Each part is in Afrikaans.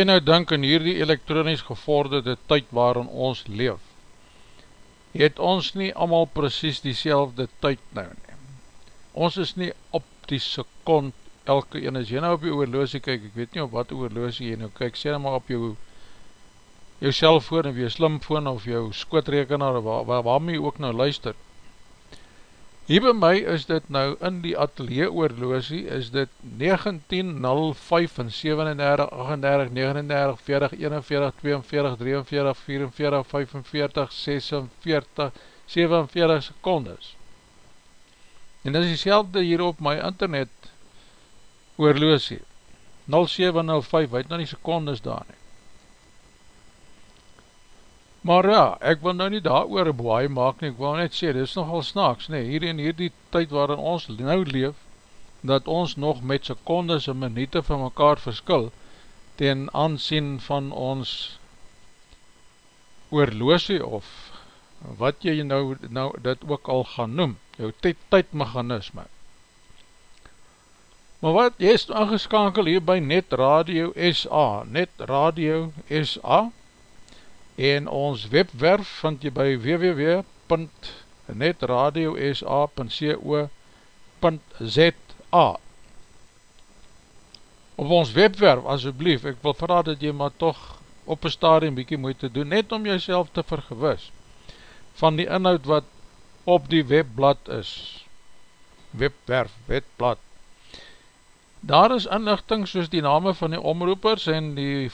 jy nou denk in hierdie elektronisch gevorderde tyd waarin ons leef? Het ons nie allemaal precies die selfde tyd nou nie? Ons is nie op die sekond elke een, as jy nou op jou oorloosie kyk, ek weet nie op wat oorloosie jy nou kyk, sê nou maar op jou jou cellfoon of jou slimfoon of jou skootrekenaar, waar, waar, waarmee jy ook nou luister. Hier by my is dit nou in die atelier oorloosie, is dit 19.05 en 37, 38, 39, 40, 41, 42, 43, 44, 45, 46, 47 secondes. En dit is die hier op my internet oorloosie. 0705, weet nou nie secondes daar nie. Maar ja, ek wil nou nie daar oor een boai maak nie, ek wil net sê, dit is nogal snaaks, nee, hier in hierdie tyd waarin ons nou leef, dat ons nog met secondes en minute van mekaar verskil, ten aansien van ons oorloosie of wat jy nou, nou dit ook al gaan noem, jou tyd, tydmechanisme. Maar wat, jy is aangeskakel hier by Net Radio SA, Net Radio SA, en ons webwerf vind jy by www.netradiosa.co.za Op ons webwerf, asjeblief, ek wil vraag dat jy maar toch op een stadium bykie moet doen, net om jyself te vergewis van die inhoud wat op die webblad is. Webwerf, webblad. Daar is inlichting soos die name van die omroepers en die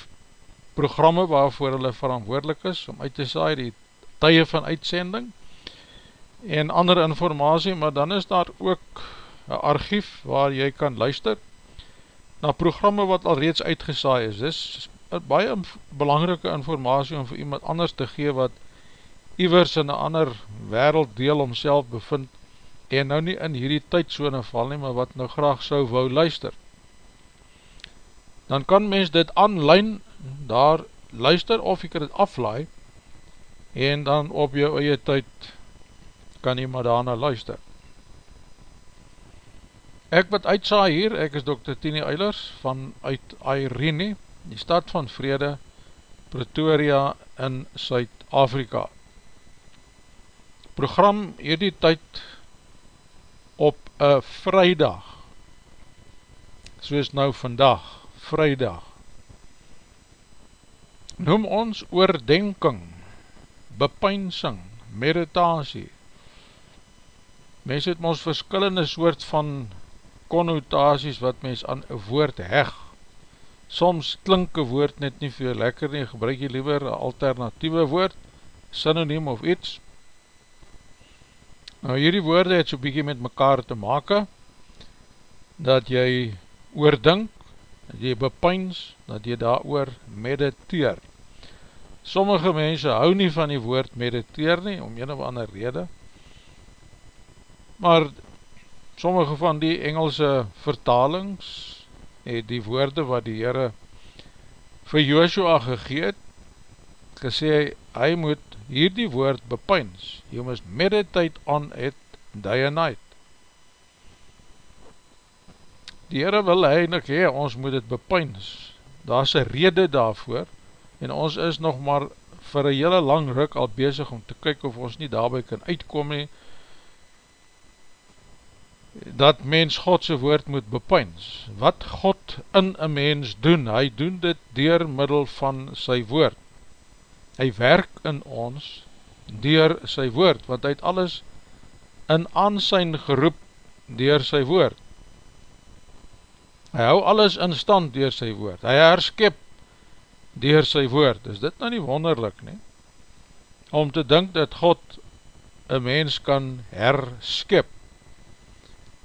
programme waarvoor hulle verantwoordelik is om uit te saai die tye van uitsending en ander informatie, maar dan is daar ook een archief waar jy kan luister na programme wat al reeds uitgesaai is. Dis baie belangrike informatie om vir iemand anders te gee wat iwers in een ander wereld deel omself bevind en nou nie in hierdie tydzone val nie, maar wat nou graag sou wou luister. Dan kan mens dit online daar luister of jy kan het aflaai en dan op jou eie tyd kan jy maar daarna luister. Ek wat uitsaai hier, ek is Dr. Tini Eilers van uit Airene, die stad van Vrede, Pretoria in Suid-Afrika. Program hierdie tyd op een vrijdag, soos nou vandag, vrijdag, noem ons oordenking, bepynsing, meditasie. Mens het ons verskillende soort van konnotaties wat mens aan een woord heg. Soms klink een woord net nie veel lekker nie, gebruik jy liever een alternatieve woord, synoniem of iets. Nou hierdie woorde het so bykie met mekaar te make, dat jy oordink, dat jy bepyns, dat jy daar oor mediteer. Sommige mense hou nie van die woord mediteer nie, om een of ander rede, maar sommige van die Engelse vertalings, het die woorde wat die Heere vir Joshua gegeet, gesê, hy moet hier die woord bepyns, you must meditate on it day and night. Die Heere wil eindelijk hee, ons moet het bepyns. Daar is een rede daarvoor, en ons is nog maar vir een hele lang ruk al bezig om te kyk of ons nie daarby kan uitkom nie, dat mens Godse woord moet bepyns. Wat God in een mens doen, hy doen dit dier middel van sy woord. Hy werk in ons dier sy woord, want hy het alles in aansijn geroep dier sy woord. Hy hou alles in stand dier sy woord. Hy herskip dier sy woord. Is dit nou nie wonderlik nie? Om te dink dat God een mens kan herskip.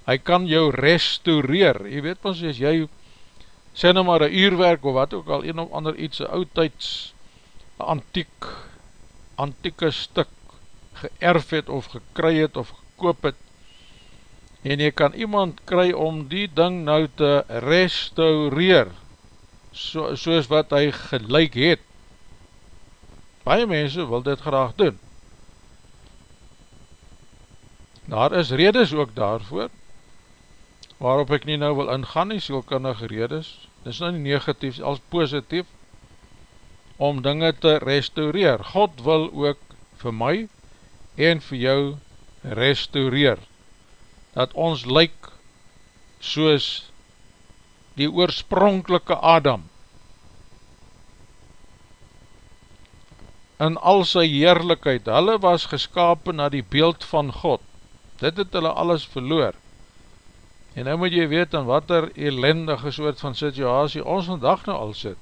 Hy kan jou restaureer. Jy weet pas, as jy sê nou maar een uurwerk of wat ook al, een of ander iets, een oudtijds, antiek, antieke stuk geërf het of gekry het of gekoop het, en jy kan iemand kry om die ding nou te restaureer, so, soos wat hy gelijk het. Baie mense wil dit graag doen. Daar is redes ook daarvoor, waarop ek nie nou wil ingaan nie, sielkundige redes, dit is nou nie negatief, als positief, om dinge te restaureer. God wil ook vir my en vir jou restaureer dat ons lyk soos die oorspronkelike Adam in al sy heerlijkheid, hulle was geskapen na die beeld van God. Dit het hulle alles verloor, en nou moet jy weet in wat er elendige soort van situasie ons vandag nou al sit,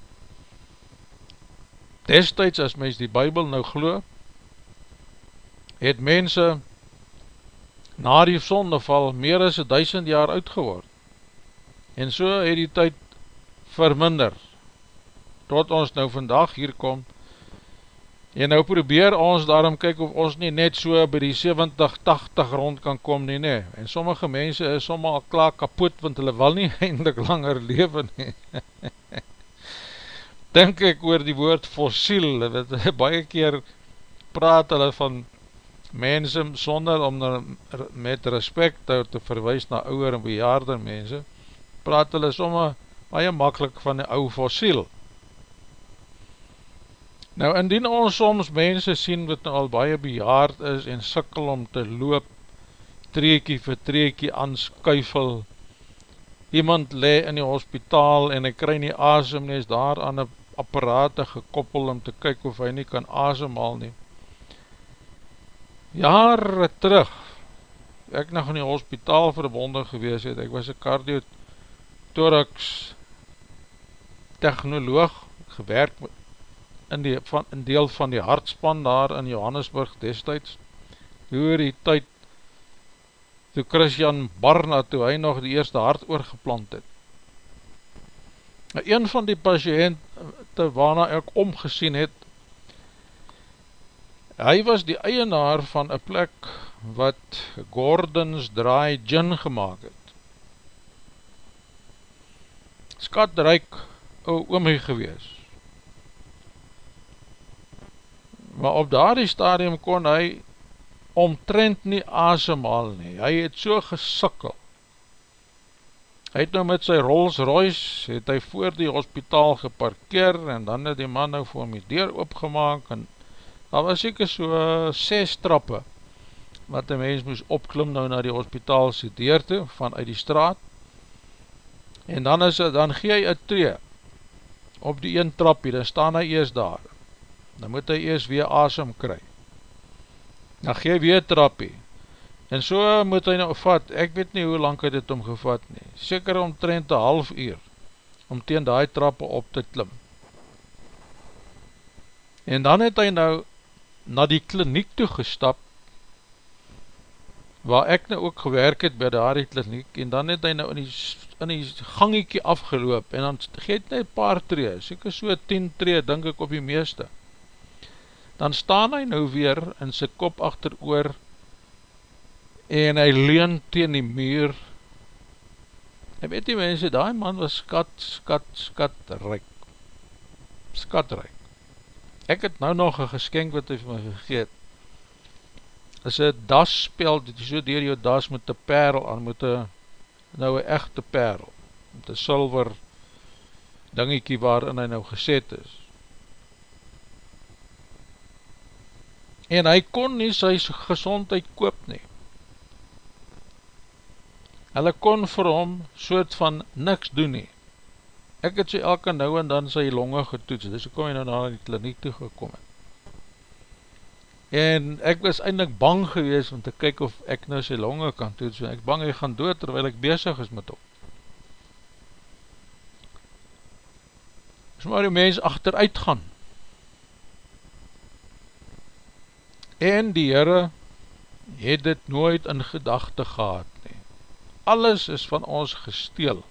destijds as mens die bybel nou glo, het mense na die sondeval meer as duisend jaar oud geword, en so het die tyd verminder, tot ons nou vandag hier kom, en nou probeer ons daarom kyk of ons nie net so by die 70-80 rond kan kom nie, nie. en sommige mense is sommer al klaar kapot, want hulle wil nie eindelijk langer leven nie. Denk ek oor die woord fossiel, wat baie keer praat hulle van mense sonder om met respect te verwijs na ouwer en bejaarde mense, praat hulle sommer baie makkelijk van die ou fossiel. Nou, indien ons soms mense sien wat nou al baie bejaard is en sikkel om te loop, treekie vir treekie aanskuifel, iemand le in die hospitaal en hy kry nie asem nie, is daar aan die apparate gekoppel om te kyk of hy nie kan asemhaal nie. Jare terug, ek nog in die hospitaal verbonden gewees het, ek was een cardiothorax technoloog, gewerk in, die, van, in deel van die hartspan daar in Johannesburg destijds, hoe die tyd toe Christian Barna, toe hy nog die eerste hart oorgeplant het. Nou, een van die patiënte waarna ek omgesien het, hy was die eienaar van een plek wat Gordons Dry Gin gemaakt het. Skatryk ou oomie gewees, maar op daardie stadium kon hy omtrent nie asemhaal nie, hy het so gesikkel, hy het nou met sy Rolls Royce, het hy voor die hospitaal geparkeer, en dan het die man nou voor my deur opgemaak, en daar was ek so 6 trappe, wat die mens moes opklim nou na die hospitaalse deur toe, vanuit die straat, en dan is het, dan gee hy een tree, op die een trapje, dan staan hy eers daar, dan moet hy eers weer asem kry. Dan gee hy weer trappie. En so moet hy nou vat, ek weet nie hoe lang het het omgevat nie, seker omtrent een half uur, om teen die trappe op te klim. En dan het hy nou na die kliniek toe gestap, waar ek nou ook gewerk het by die kliniek, en dan het hy nou in die, in die gangiekie afgeloop, en dan geet hy paar tree, seker so 10 tree, denk ek op die meeste, dan staan hy nou weer in sy kop achter oor en hy leun teen die muur. En weet die mense, die man was skat, skat, skat ryk. Skat ryk ek het nou nog een geskenk wat hy vir my gegeet is een das spel, dit is so dier jou das met een perl aan, met een nou een echte perl met een silver dingiekie waarin hy nou geset is en hy kon nie sy gezondheid koop nie. Hulle kon vir hom soort van niks doen nie. Ek het sy elke nou en dan sy longe getoets, dus kom hy nou na die kliniek toe gekom het. En ek was eindelijk bang gewees om te kyk of ek nou sy longe kan toets, en ek bang hy gaan dood terwijl ek bezig is met hom. Is maar die mens achteruit gaan, en die Heere het dit nooit in gedachte gehad nie. Alles is van ons gesteel.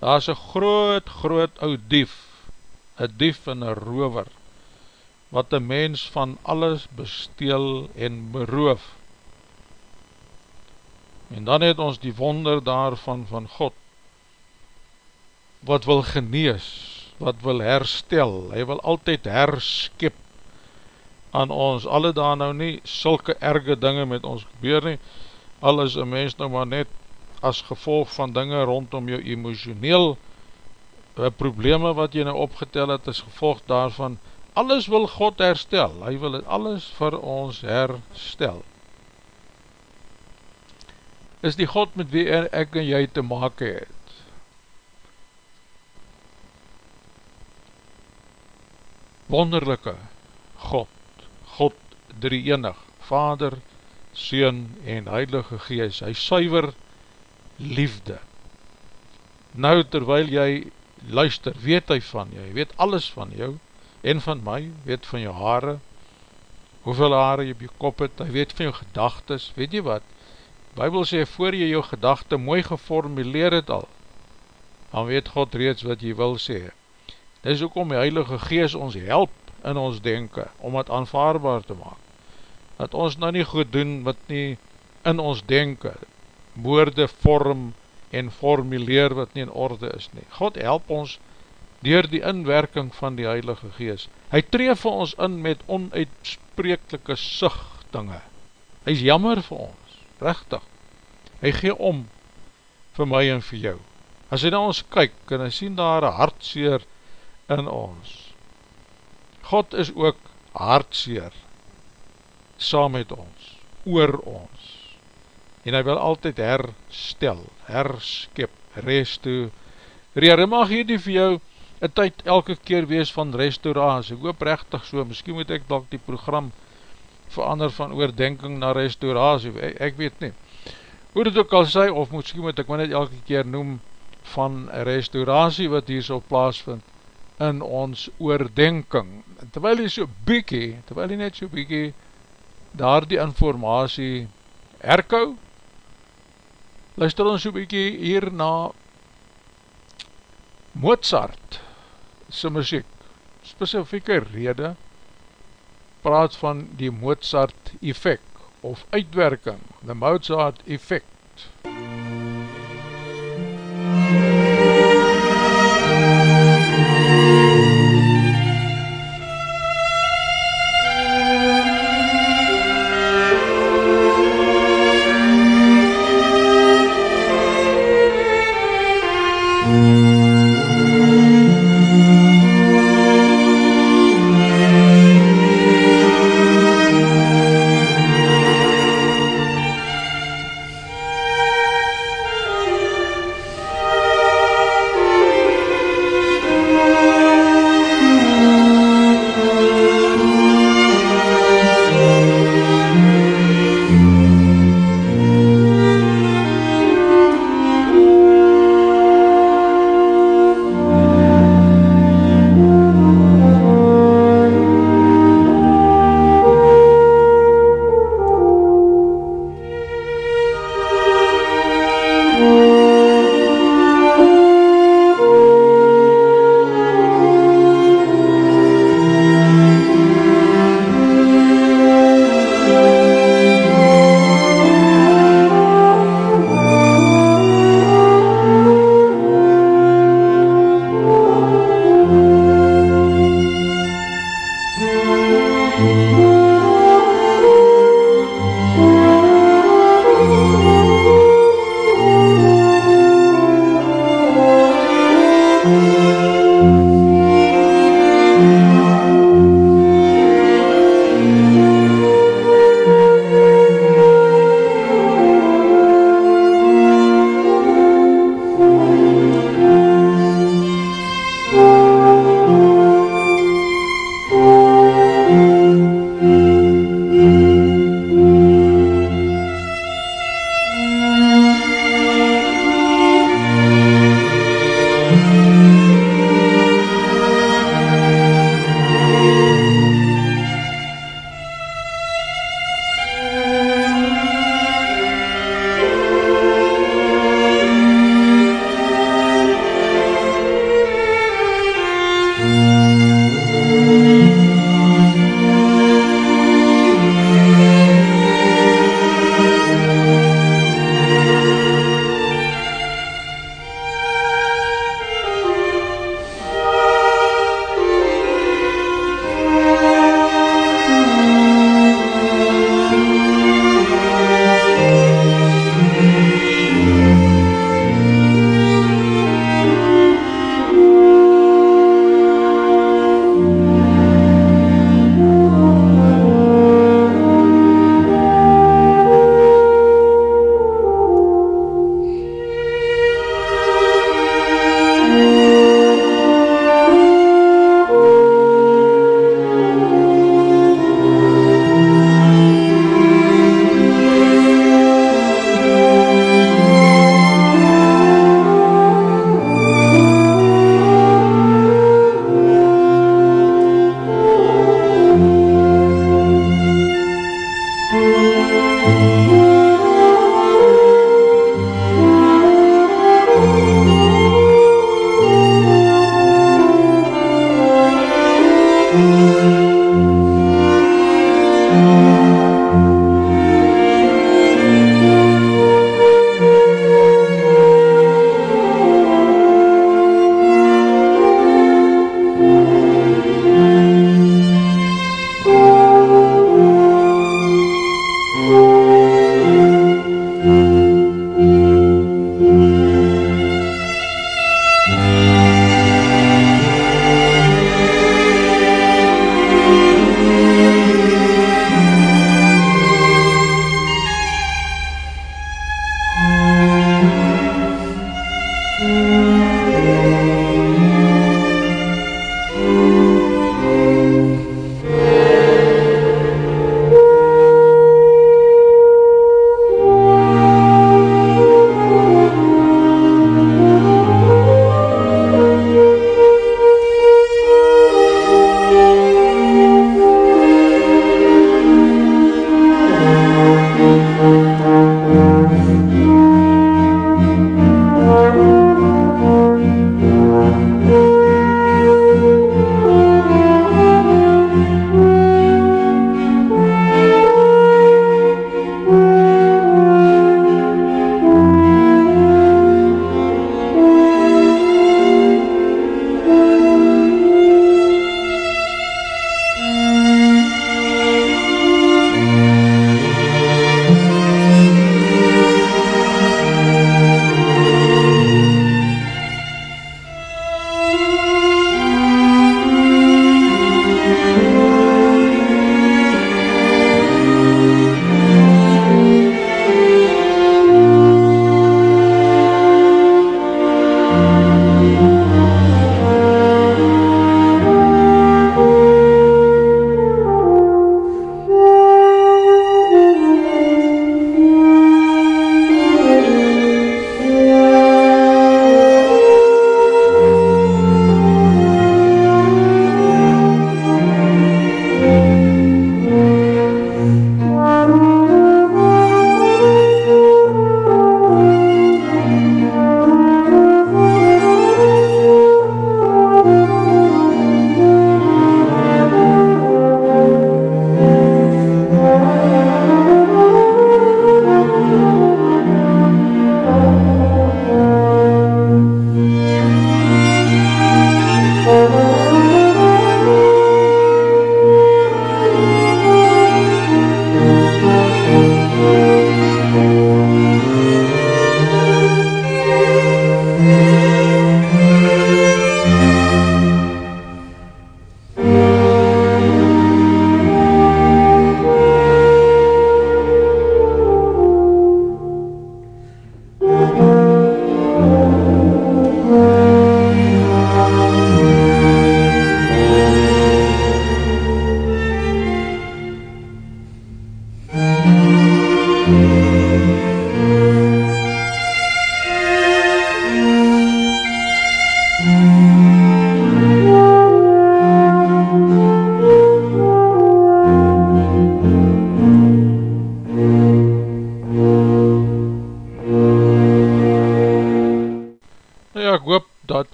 Daar is een groot, groot oud dief, een dief en een rover, wat een mens van alles besteel en beroof. En dan het ons die wonder daarvan van God, wat wil genees, wat wil herstel, hy wil altyd herskip, aan ons, alle daar nou nie sulke erge dinge met ons gebeur nie, al is een mens nou maar net as gevolg van dinge rondom jou emotioneel eh, probleme wat jy nou opgetel het, is gevolg daarvan, alles wil God herstel, hy wil het alles vir ons herstel. Is die God met wie ek en jy te maak het? Wonderlijke God. God drie enig, Vader, Seun en Heilige Gees, hy suiver liefde. Nou terwyl jy luister, weet hy van jou, hy weet alles van jou en van my, weet van jou haare, hoeveel haare jy op jou kop het, hy weet van jou gedagtes, weet jy wat, Bybel sê, voor jy jou gedachte mooi geformuleer het al, dan weet God reeds wat jy wil sê. Dis ook om die Heilige Gees ons help in ons denken, om het aanvaarbaar te maak. Dat ons nou nie goed doen wat nie in ons denken, woorde vorm en formuleer wat nie in orde is nie. God help ons dier die inwerking van die Heilige Gees. Hy treef vir ons in met onuitsprekelike sigtinge. Hy is jammer vir ons, rechtig. Hy gee om vir my en vir jou. As hy na ons kyk, kan hy sien daar een hartseer in ons. God is ook hartseer saam met ons, oor ons. En hy wil altyd herstel, herskip, restaureer. Hy mag hier nie vir jou een tyd elke keer wees van restauratie. Ek hoop rechtig so, miskien moet ek dalk die program verander van oordenking na restauratie. Ek, ek weet nie. Hoe dit ook al sê, of miskien moet ek my net elke keer noem van restauratie wat hier so plaas vind in ons oordenking. Terwyl jy so bykie, terwyl jy net so bykie daar die informatie herkou, luister ons so bykie hier na Mozart sy muziek, specifieke rede, praat van die Mozart effect, of uitwerking, the Mozart effect.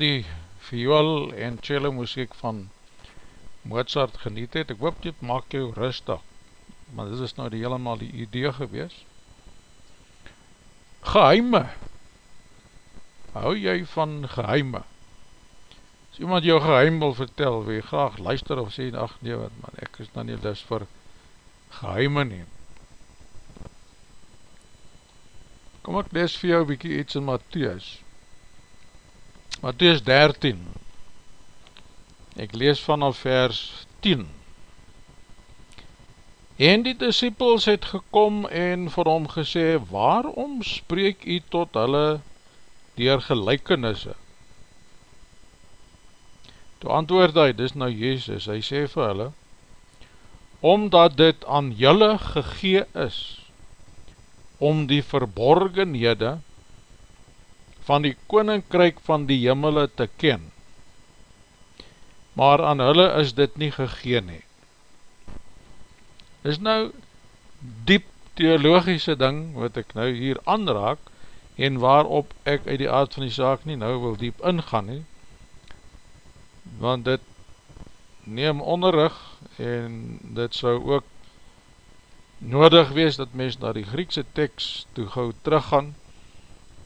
Die viool en cello muziek van Mozart geniet het, ek hoop dit maak jou rustig, maar dit is nou die helemaal die idee gewees. Geheime, hou jy van geheime? As iemand jou geheim wil vertel, wil jy graag luister of sê, ach nee wat man, ek is nou nie dus vir geheime neem. Kom ek lees vir jou bykie iets in Matthäus, Matthäus 13 Ek lees vanaf vers 10 En die disciples het gekom en vir hom gesê Waarom spreek u tot hulle dier gelijkenisse? Toe antwoord hy, dis nou Jezus, hy sê vir hulle Omdat dit aan julle gegee is om die verborgenhede van die koninkryk van die jimmele te ken, maar aan hulle is dit nie gegeen nie. Is nou diep theologische ding wat ek nou hier aanraak en waarop ek uit die aard van die zaak nie nou wil diep ingaan nie, want dit neem onderrug en dit sou ook nodig wees dat mens na die Griekse tekst toe gauw teruggaan,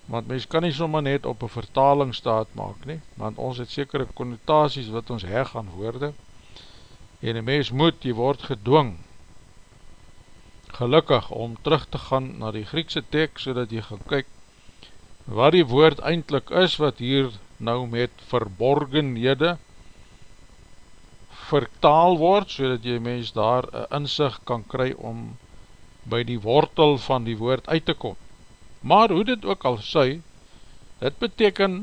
want mens kan nie sommer net op een vertaling staat maak nie, want ons het sekere connotaties wat ons heg aan woorde, en die mens moet, die word gedwong, gelukkig om terug te gaan na die Griekse tekst, so dat jy gaan kyk, wat die woord eindelijk is, wat hier nou met verborgenhede vertaal word, so dat jy mens daar een inzicht kan kry om by die wortel van die woord uit te kom. Maar hoe dit ook al sy, dit beteken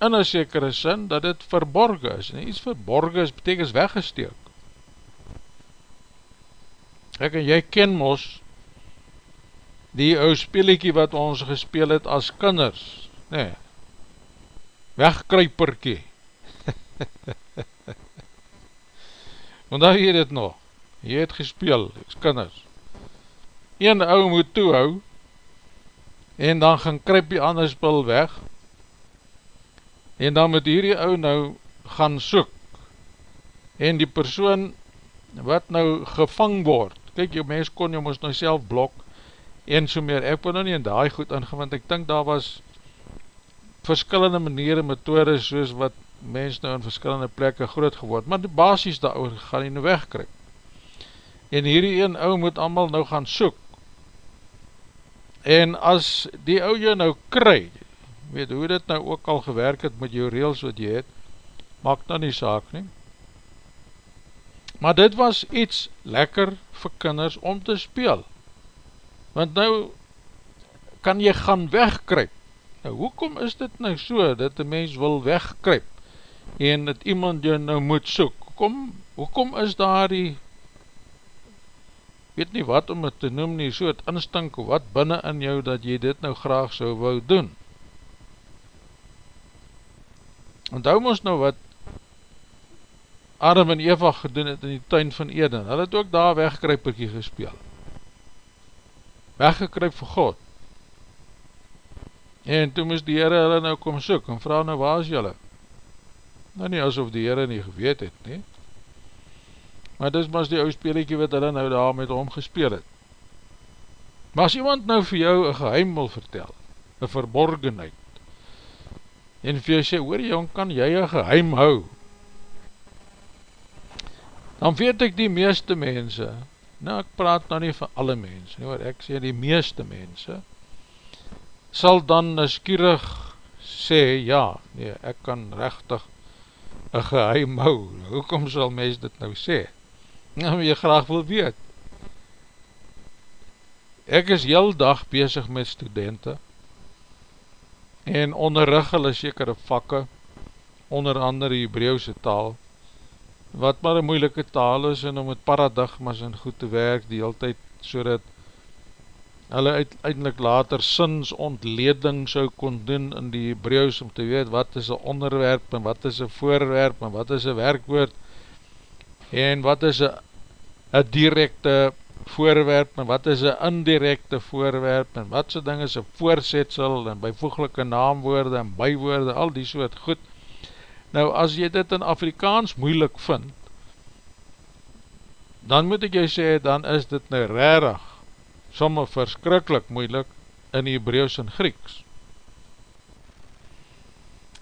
in een sekere sin dat dit verborgen is. En iets verborgen is, beteken is weggesteek. Ek en jy ken mos die ou speeliekie wat ons gespeel het as kinders. Nee, wegkruiperkie. Want daar hier het nog, jy het gespeel, as kinders een ou moet toehou, en dan gaan kryp die ander spul weg, en dan moet hierdie ou nou gaan soek, en die persoon wat nou gevang word, kyk jou mens kon jou ons nou self blok, en so meer, ek wil nou nie in die goed ingaan, want ek dink daar was verskillende maniere, methodes, soos wat mens nou in verskillende plekke groot geword, maar die basis daar gaan nie nou wegkryp, en hierdie een ou moet allemaal nou gaan soek, En as die ou jou nou kry, weet hoe dit nou ook al gewerk het met jou reels wat jy het, maak nou nie saak nie. Maar dit was iets lekker vir kinders om te speel. Want nou kan jy gaan wegkryp. Nou hoekom is dit nou so, dat die mens wil wegkryp en dat iemand jou nou moet soek? Hoekom, hoekom is daar die weet nie wat om het te noem nie, so het instink wat binnen in jou, dat jy dit nou graag so wou doen. Onthou ons nou wat Adam en Eva gedoen het in die tuin van Eden, hulle het ook daar weggekryperkie gespeel. Weggekryp vir God. En toe moes die Heere hulle nou kom soek, en vraag nou waar is julle? Nou nie asof die Heere nie geweet het, nie maar dis maar die ou speeliekie wat hulle nou daar met hom gespeel het. Maar as iemand nou vir jou een geheim wil vertel, een verborgenheid, en vir jou sê, hoor jong, kan jy een geheim hou? Dan weet ek die meeste mense, nou ek praat nou nie van alle mense, nie, hoor, ek sê die meeste mense, sal dan neskierig sê, ja, nee, ek kan rechtig een geheim hou, hoekom sal mens dit nou sê? Nou jy graag wil weet. Ek is heel dag bezig met studenten en onderrig hulle sekere vakke, onder andere Hebreeuwse taal, wat maar een moeilike taal is en om het paradigmas en goed te werk die altyd so dat hulle uiteindelik later sins ontleding so kon doen in die Hebreeuws om te weet wat is een onderwerp en wat is een voorwerp en wat is een werkwoord en wat is een directe voorwerp en wat is een indirecte voorwerp en wat so ding is een voorzetsel en bijvoeglike naamwoorde en bijwoorde, al die soort goed. Nou as jy dit in Afrikaans moeilik vind, dan moet ek jy sê, dan is dit nou rarig, somme verskrikkelijk moeilik in Hebreeuws en Grieks.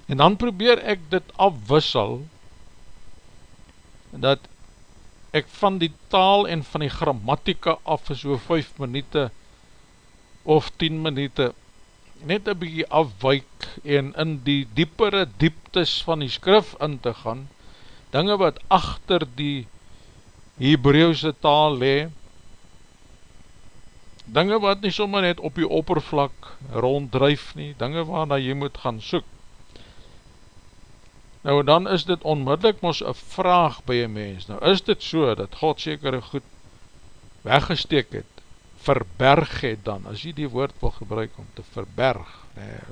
En dan probeer ek dit afwissel, dat ek van die taal en van die grammatika af vir so 5 minuute of 10 minuute net een bykie afwijk en in die diepere dieptes van die skrif in te gaan, dinge wat achter die Hebreeuwse taal le, dinge wat nie sommer net op die oppervlak ronddrijf nie, dinge waarna jy moet gaan soek, Nou dan is dit onmiddellik mos een vraag by een mens. Nou is dit so dat God sekere goed weggesteek het, verberg het dan, as jy die woord wil gebruik om te verberg, nee,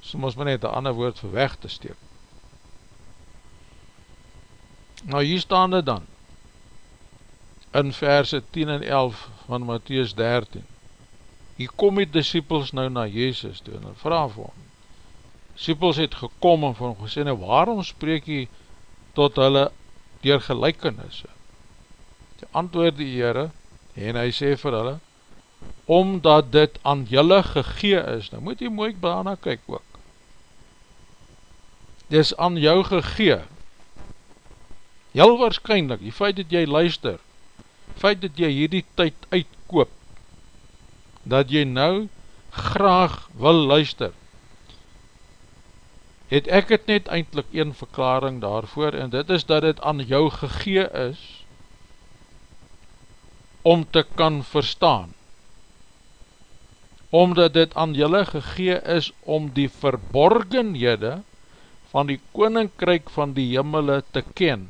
so mos maar net een ander woord vir weg te steek. Nou hier staan dit dan, in verse 10 en 11 van Matthäus 13, hier kom die disciples nou na Jezus toe, en vraag vir hom, Sipels het gekom en van hom gesê, nou waarom spreek jy tot hulle dier gelijkenisse. Die antwoord die Heere, en hy sê vir hulle, omdat dit aan julle gegee is, nou moet jy mooi daarna kyk ook, dit is aan jou gegee, heel waarschijnlijk, die feit dat jy luister, feit dat jy hierdie tyd uitkoop, dat jy nou graag wil luister, het ek het net eindelijk een verklaring daarvoor, en dit is dat het aan jou gegee is, om te kan verstaan, omdat dit aan julle gegee is, om die verborgenhede, van die koninkryk van die jimmele te ken.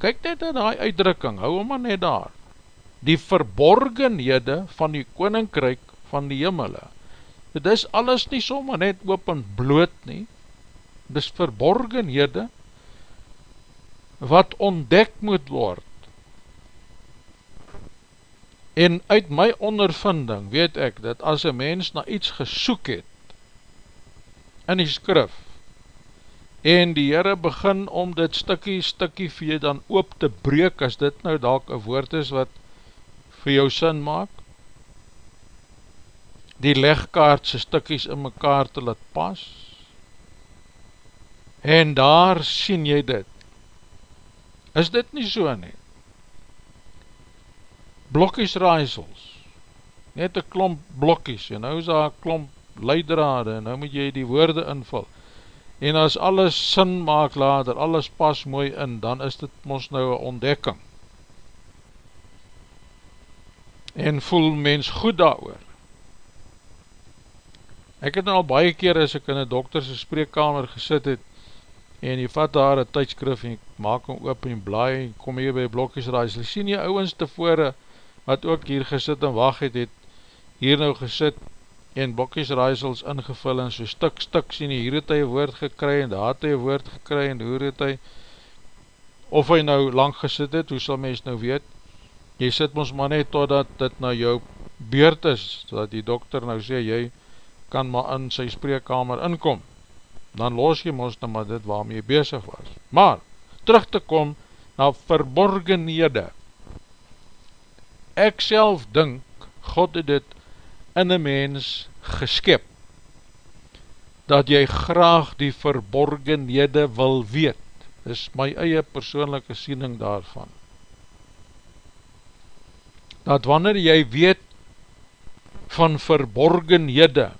Kyk net in die uitdrukking, hou hom maar net daar. Die verborgenhede van die koninkryk van die jimmele. Dit is alles nie sommer net open bloot nie. Dit is verborgenhede wat ontdek moet word. En uit my ondervinding weet ek dat as een mens na iets gesoek het in die skrif, en die Heere begin om dit stikkie stikkie vir jy dan oop te breek, as dit nou dalk een woord is wat vir jou sin maak, die legkaartse stikkies in mekaar te laat pas, en daar sien jy dit, is dit nie so nie, blokkies raaisels, net een klomp blokkies, en nou is daar klomp leidrade, en nou moet jy die woorde invul, en as alles sin maak later, alles pas mooi in, dan is dit ons nou een ontdekking. En voel mens goed daar oor. Ek het nou al baie keer as ek in een dokterse spreekkamer gesit het, en jy vat daar een tydskrif, en ek maak hom oop en blaai, en kom hier by blokjes raas, jy sien jy ouwens tevore, wat ook hier gesit en wacht het, het hier nou gesit, en bokkies raaisels ingevul en so stuk stuk sien hier het hy woord gekry en daar het hy woord gekry en hoe het hy of hy nou lang gesit het, hoe sal mens nou weet? Jy sit ons maar net totdat dit nou jou beurt is dat die dokter nou sê jy kan maar in sy spreekkamer inkom. Dan los jy ons nou maar dit waarmee jy bezig was. Maar, terug te kom na verborgenhede. Ek self dink God het dit in een mens geskip, dat jy graag die verborgenhede wil weet, is my eie persoonlijke siening daarvan. Dat wanneer jy weet van verborgenhede,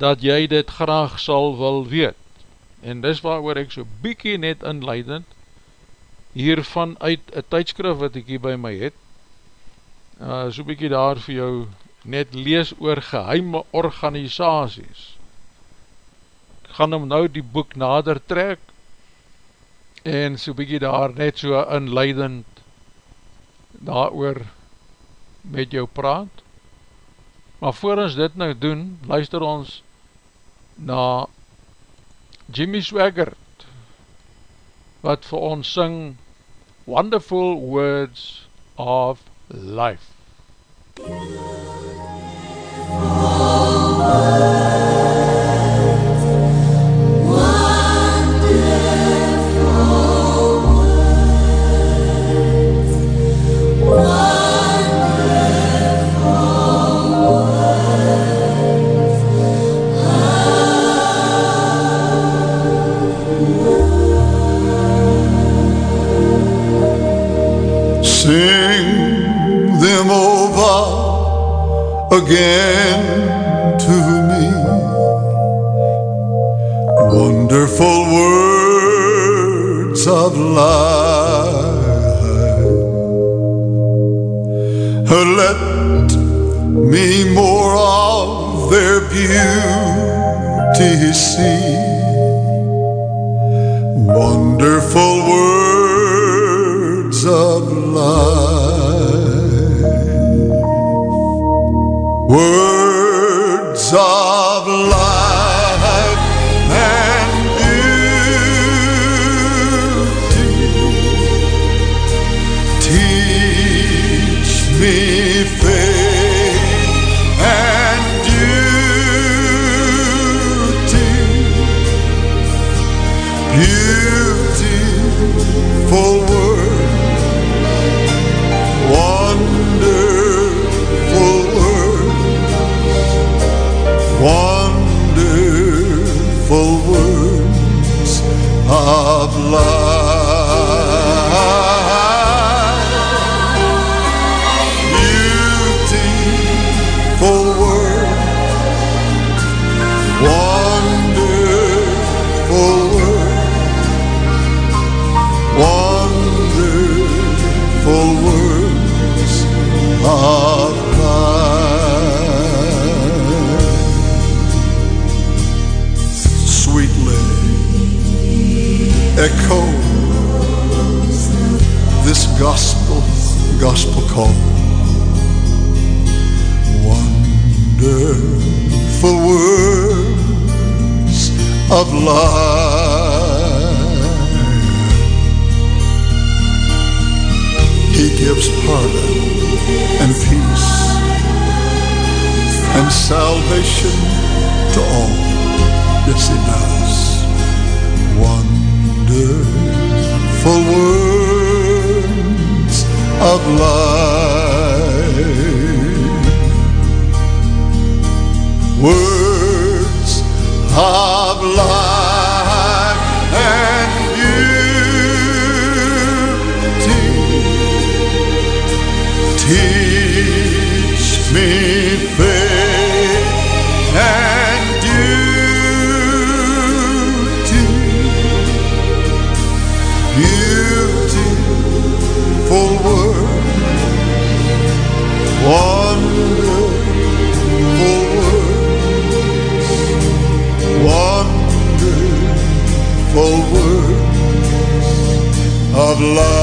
dat jy dit graag sal wil weet, en dis waar ek so bykie net inleidend, hiervan uit een tijdskrif wat ek hier by my het, uh, so bykie daar vir jou net lees oor geheime organisaties. Ek gaan hom nou die boek nader trek en so bykie daar net so inleidend daar oor met jou praat. Maar voor ons dit nou doen, luister ons na Jimmy Swaggart wat vir ons syng Wonderful Words of Life. Again to me. Wonderful words of life. Let me more of their beauty see. Wonderful words Words alive. He gives pardon and peace and salvation to all. Yes, he does. Wonderful words of love. love.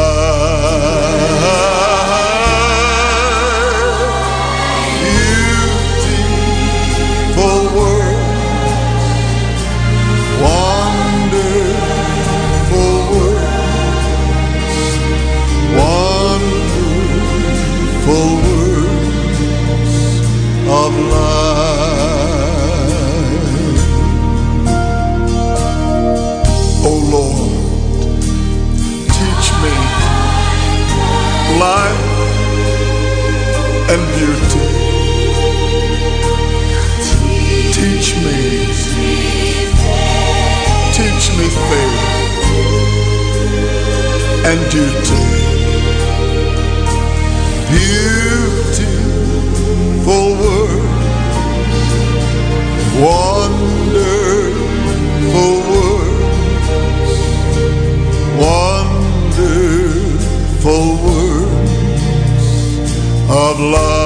and duty. Beautiful world, wonderful world, wonderful world of love.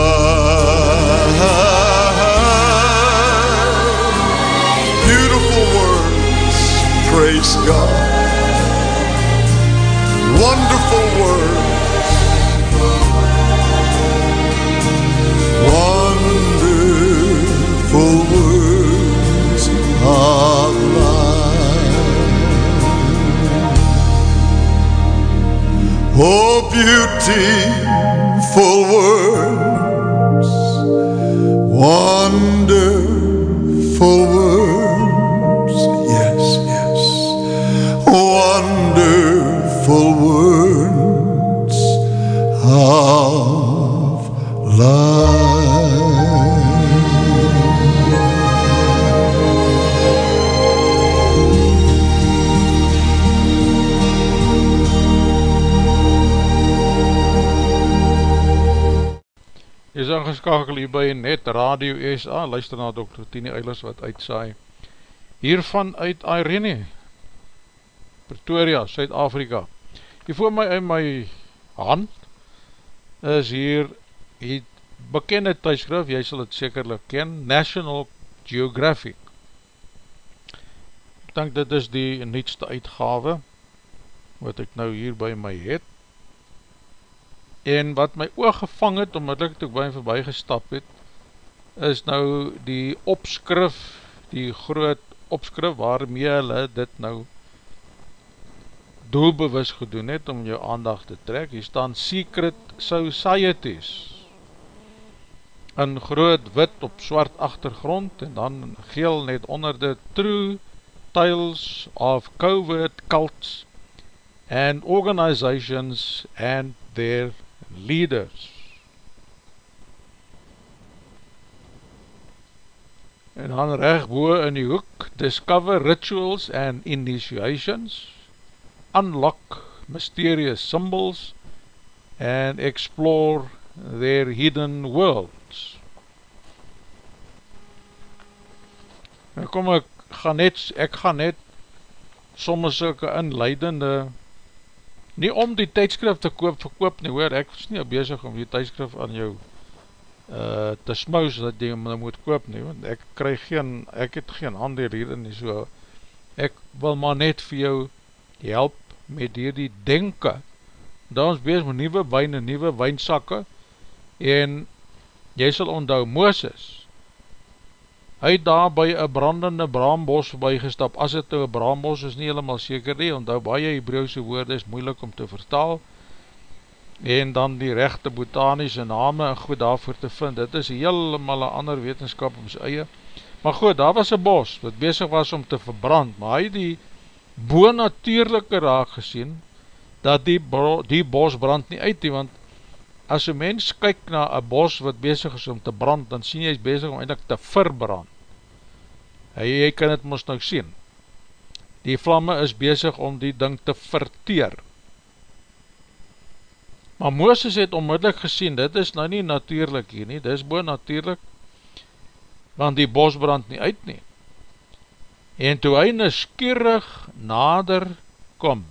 Radio SA, luister na Dr. Tini Eilers wat uitsaai, hiervan uit Irene, Pretoria, Suid-Afrika. Hier voor my in my hand is hier die bekende tydskrif, jy sal het sekerlik ken, National Geographic. Ek denk dit is die nietste uitgave wat ek nou hier by my het. En wat my oog gevang het, omdat ek toe by my voorbij gestap het, is nou die opskrif, die groot opskrif waarmee hulle dit nou doelbewus gedoen het om jou aandacht te trek. Hier staan Secret Societies in groot wit op swart achtergrond en dan geel net onder de True Tales of Covert Cults and organizations and their leaders. En dan recht boe in die hoek, discover rituals and initiations, unlock mysterious symbols, and explore their hidden worlds. En kom ek gaan net, ek gaan net soms sulke inleidende nie om die tijdskrif te koop verkoop nie hoor, ek is nie bezig om die tijdskrif aan jou uh, te smous dat jy hom moet koop nie, want ek krijg geen, ek het geen ander hier nie, so ek wil maar net vir jou help met hierdie denke, daar ons bezig met nieuwe wijn en nieuwe wijnsakke, en jy sal onthou Mooses, hy daar by een brandende braambos voorbij gestap, as het nou een braambos is nie helemaal seker nie, onthou baie Hebrauwse woorde is moeilik om te vertaal, en dan die rechte botanische name en goed daarvoor te vind, dit is helemaal een ander wetenskap om sy eie, maar goed, daar was een bos, wat bezig was om te verbrand, maar hy die boonatuurlijke raak gesien, dat die, die bos brand nie uit nie, want as een mens kyk na een bos wat bezig is om te brand, dan sien jy is bezig om eindelijk te verbrand, hy, hy kan het ons nou sien, die vlamme is bezig om die ding te verteer, maar Mooses het onmiddellik gesien, dit is nou nie natuurlijk hier nie, dit is boon natuurlijk, want die bos brand nie uit nie, en toe hy neskierig nader kom,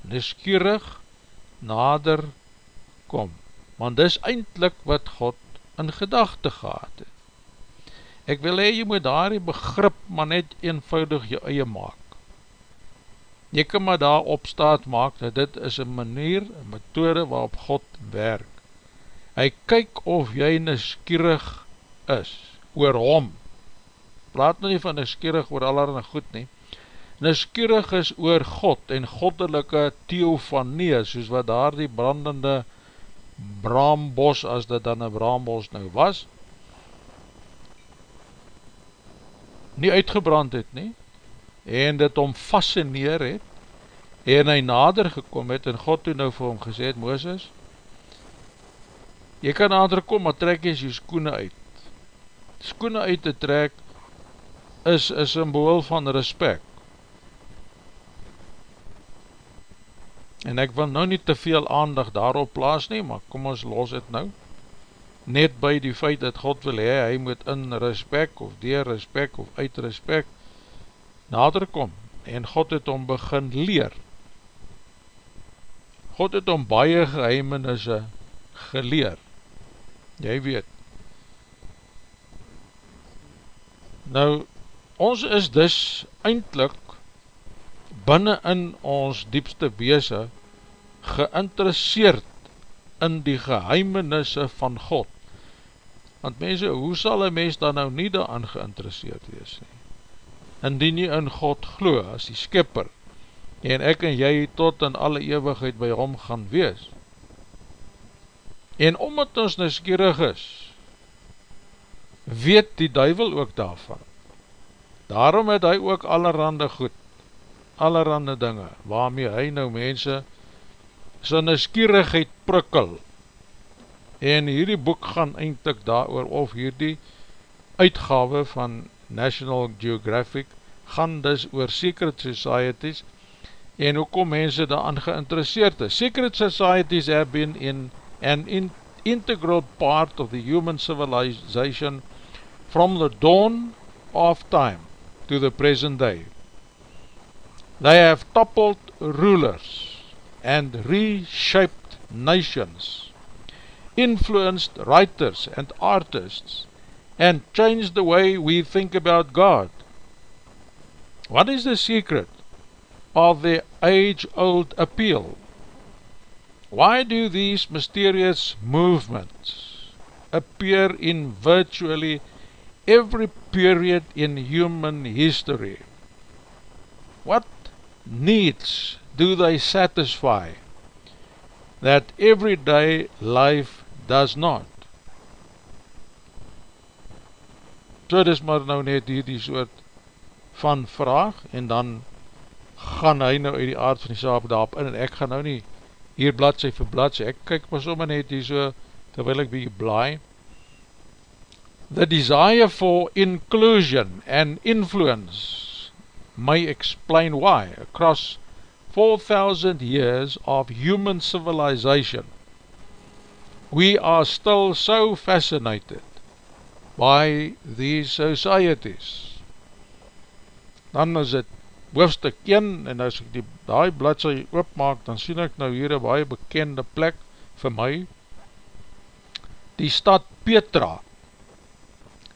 neskierig nader kom, want dis eindelijk wat God in gedachte gehad het, Ek wil hee, jy moet daar die begrip maar net eenvoudig jou eie maak. Jy kan maar daar op staat maak, dat dit is een manier, een methode waarop God werk. Hy kyk of jy neskierig is, oor hom. Praat nou nie van neskierig oor allerhande goed nie. Neskierig is oor God en goddelike theofanie, soos wat daar die brandende braambos, as dit dan een braambos nou was, nie uitgebrand het nie, en dit om fascineer het, en hy nader gekom het, en God toe nou vir hom gesê het, Mooses, jy kan nader kom, maar trek jy jy skoene uit. Skoene uit te trek, is een symbool van respect. En ek wil nou nie te veel aandag daarop plaas nie, maar kom ons los het nou net by die feit dat God wil hee, hy moet in respect of dier respect of uit respect nader kom en God het om begin leer. God het om baie geheimenisse geleer. Jy weet. Nou, ons is dus eindelijk binnen in ons diepste weese geïnteresseerd in die geheimenisse van God. Want mense, hoe sal een mens dan nou nie daaran geïnteresseerd wees nie? Indien nie in God glo as die skipper, en ek en jy tot in alle eeuwigheid by hom gaan wees. En omdat ons nuskierig is, weet die duivel ook daarvan. Daarom het hy ook allerhande goed, allerhande dinge, waarmee hy nou mense sy nuskierigheid prikkel. En hierdie boek gaan eindelijk daar oor, of hierdie uitgawe van National Geographic, gaan dus oor secret societies, en hoekom mense daar aan geïnteresseerd is. Secret societies have been in an in integral part of the human civilization from the dawn of time to the present day. They have toppled rulers, and reshaped nations, influenced writers and artists, and change the way we think about God. What is the secret of the age-old appeal? Why do these mysterious movements appear in virtually every period in human history? What needs do they satisfy that everyday life does not? So dit is maar nou net hier die soort van vraag en dan gaan hy nou uit die aard van die saak daarop in, en ek gaan nou nie hier bladse vir bladse, ek kyk maar sommer net hier so, terwijl ek by blaai, the desire for inclusion and influence may explain why across 4,000 years of human civilization we are still so fascinated by these societies. Dan is het hoofdstuk 1 en as ek die die bladse oopmaak, dan sien ek nou hier een baie bekende plek vir my. Die stad Petra.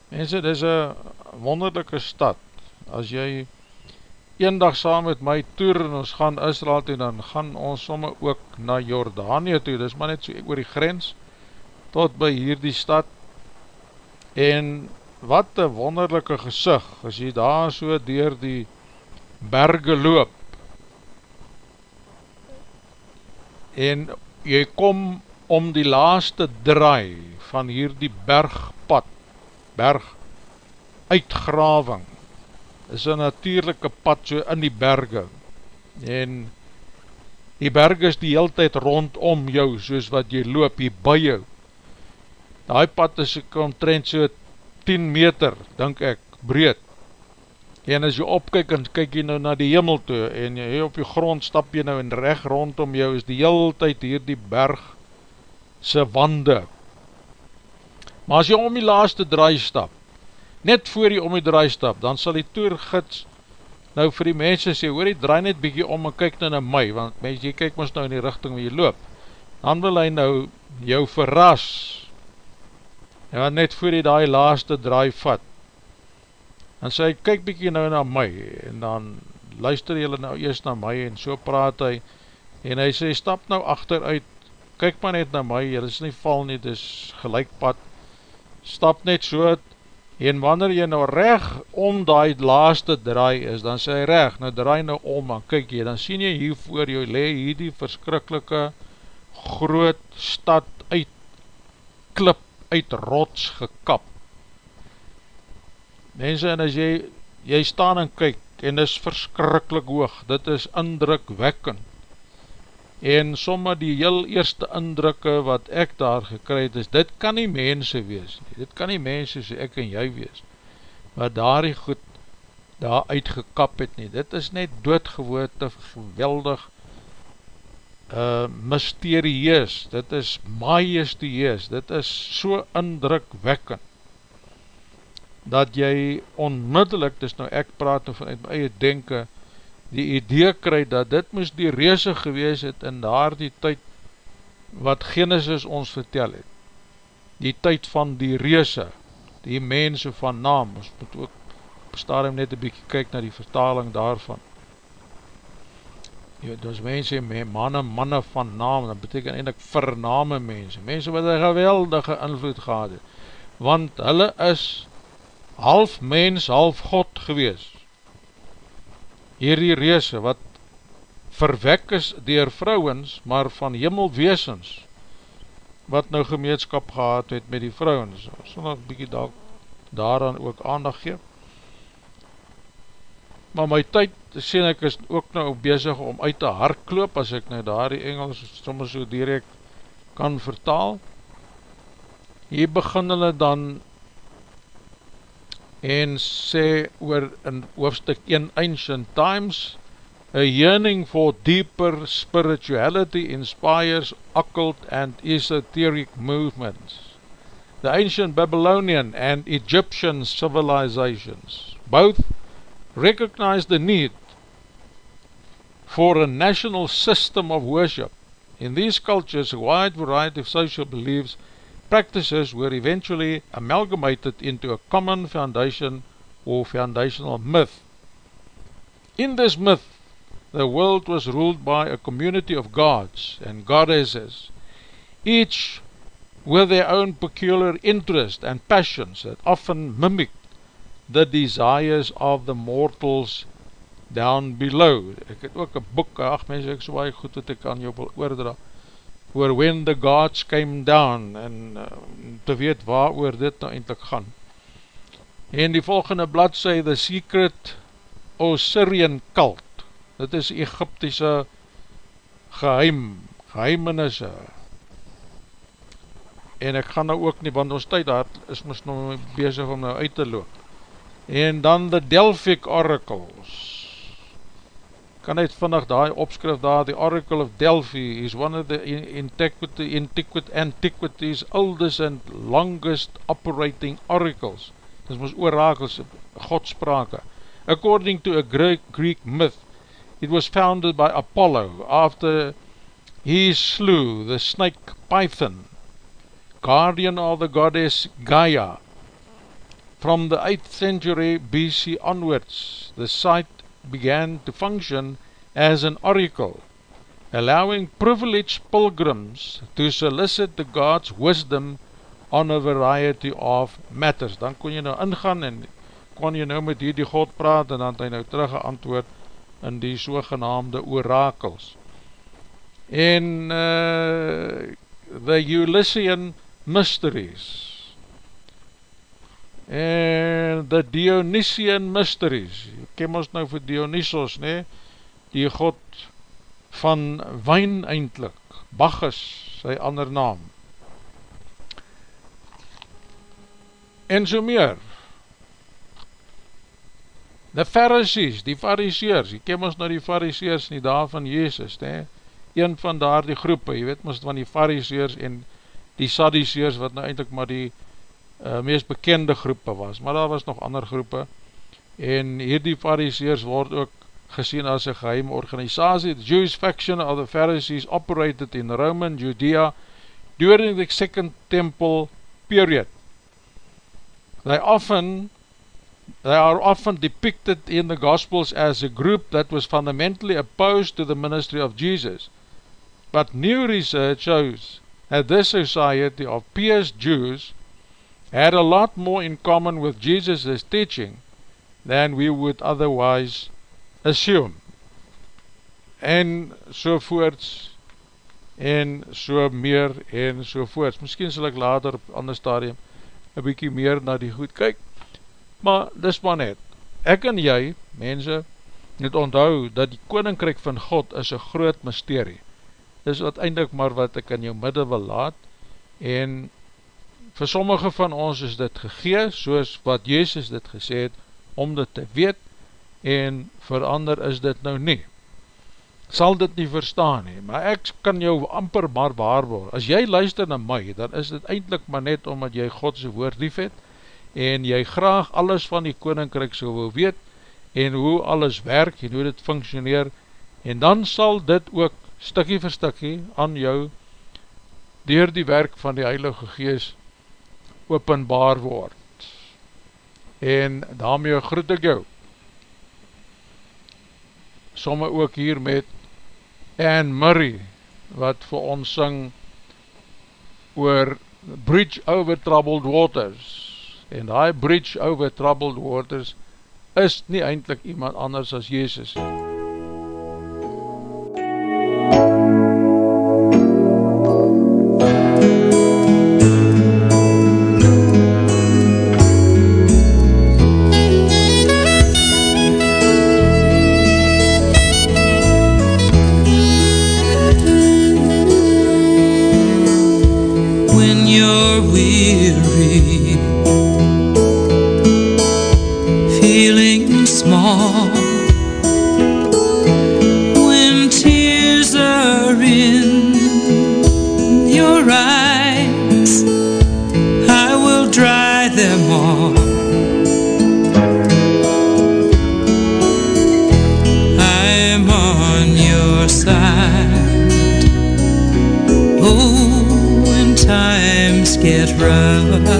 Mense, dit is een wonderlijke stad. As jy een dag saam met my toer en ons gaan Israel toe, dan gaan ons somme ook na Jordanië toe. Dit is maar net so oor die grens tot by hierdie stad en wat een wonderlijke gezicht, as jy daar so dier die berge loop. En jy kom om die laaste draai van hierdie bergpad, berg uitgraving, is een natuurlijke pad so in die berge. En die berge is die hele tijd rondom jou soos wat jy loop hier by jou die pad is omtrent so 10 meter, denk ek, breed. En as jy opkyk en kyk jy nou na die hemel toe en jy op die grond stap jy nou en recht rondom jou is die hele tyd hier die berg se wande. Maar as jy om die laaste draai stap, net voor jy om die draai stap, dan sal die toergids nou vir die mense sê, hoor jy draai net bykie om en kyk nou na my, want mense, jy kyk ons nou in die richting waar jy loop. Dan wil hy nou jou verras, en wat net voor die die laaste draai vat, en sê, kyk bykie nou na my, en dan luister jylle nou eerst na my, en so praat hy, en hy sê, stap nou achteruit, kyk maar net na my, jylle is nie val nie, dit is gelijkpad, stap net so, en wanneer jy nou reg om die laaste draai is, dan sê hy reg, nou draai nou om, en kyk jy, dan sien jy hier voor jou, le hier die verskrikkelike, groot stad uit, klip uit rots gekap. Mense, en as jy, jy staan en kyk, en is verskrikkelijk hoog, dit is indrukwekkend. En somme die heel eerste indrukke wat ek daar gekryd is, dit kan nie mense wees nie, dit kan nie mense so ek en jy wees, wat daar die goed daar uitgekap het nie, dit is net doodgewoorde, geweldig, uh, mysterieus, dit is majesteus, dit is so indrukwekkend, dat jy onmiddellik, dis nou ek praat nou vanuit my eie denken, die idee kry dat dit moes die reese gewees het in daar die tyd wat Genesis ons vertel het. Die tyd van die reese, die mense van naam, ons moet ook stadium net een bykie kyk na die vertaling daarvan. Jy weet, ons mense, manne, manne van naam, dat beteken eindelijk vername mense, mense wat een geweldige invloed gehad het, want hulle is half mens, half God gewees. Hierdie reese wat verwek is dier vrouwens, maar van hemelweesens, wat nou gemeenskap gehad het met die vrouwens, so nog bykie daar, daaraan ook aandag geef, maar my tyd, sê ek is ook nou bezig om uit te hardkloop, as ek nou daar die Engels soms so direct kan vertaal, hier begin hulle dan en sê oor in hoofdstuk 1 Ancient Times, a yearning for deeper spirituality inspires occult and esoteric movements. The ancient Babylonian and Egyptian civilizations, both recognize the need for a national system of worship. In these cultures, a wide variety of social beliefs practices were eventually amalgamated into a common foundation or foundational myth. In this myth, the world was ruled by a community of gods and goddesses, each with their own peculiar interest and passions that often mimicked the desires of the mortals down below. Ek het ook een boek, ach mense, ek so baie goed wat ek aan jou wil oordra, oor when the gods came down, en uh, te weet waar oor dit nou eindelijk gaan. En die volgende blad sê, The Secret Osirian Cult, dit is Egyptiese geheim, geheimenisse, en ek gaan nou ook nie, want ons tyd daar is ons nou bezig om nou uit te loop, en dan the Delphic Oracles, kan net vannig die opskrif daar, the Oracle of Delphi is one of the antiquity, antiquity, antiquities, oldest and longest operating oracles, dit ons orakels, godsprake, according to a Greek, Greek myth, it was founded by Apollo, after he slew the snake Python, guardian of the goddess Gaia, from the 8th century BC onwards, the site began to function as an oracle, allowing privileged pilgrims to solicit the God's wisdom on a variety of matters. Dan kon jy nou ingaan en kon jy nou met hierdie God praat en dan het hy nou teruggeantwoord in die sogenaamde orakels. En uh, the Ulyssean Mysteries en the Dionysian Mysteries, ken ons nou vir Dionysos, ne? die god van wijn eindelijk, Bacchus, sy ander naam. En so meer, the Pharisees, die Fariseers, jy ken ons nou die Fariseers nie daar van Jezus, ne? een van daar die groepe, jy weet ons van die Fariseers en die Sadduceers, wat nou eindelijk maar die uh, meest bekende groepe was, maar daar was nog ander groepe, en hierdie fariseers word ook gesien as een geheime organisatie, the Jewish faction of the Pharisees operated in Roman Judea during the second temple period. They often they are often depicted in the Gospels as a group that was fundamentally opposed to the ministry of Jesus. But new research shows that this society of pious Jews had a lot more in common with Jesus' teaching than we would otherwise assume. En so voorts, en so meer, en so voorts. Misschien sal ek later op ander stadium een bykie meer na die goed kyk, maar dis maar net. Ek en jy, mense, het onthou dat die koninkryk van God is een groot mysterie. Dis uiteindelik maar wat ek in jou midde wil laat, en Vir sommige van ons is dit gegee, soos wat Jezus dit gesê het, om dit te weet, en vir ander is dit nou nie. Sal dit nie verstaan nie, maar ek kan jou amper maar waar word. As jy luister na my, dan is dit eindelijk maar net omdat jy Godse woord lief het, en jy graag alles van die koninkryk so wil weet, en hoe alles werk, en hoe dit functioneer, en dan sal dit ook stikkie vir stikkie aan jou, dier die werk van die Heilige Geest, openbaar word. En daarmee groet ek jou. Somme ook hier met Anne Murray, wat vir ons syng oor Bridge over Troubled Waters. En die Bridge over Troubled Waters is nie eindelijk iemand anders as Jezus. MUZIEK brother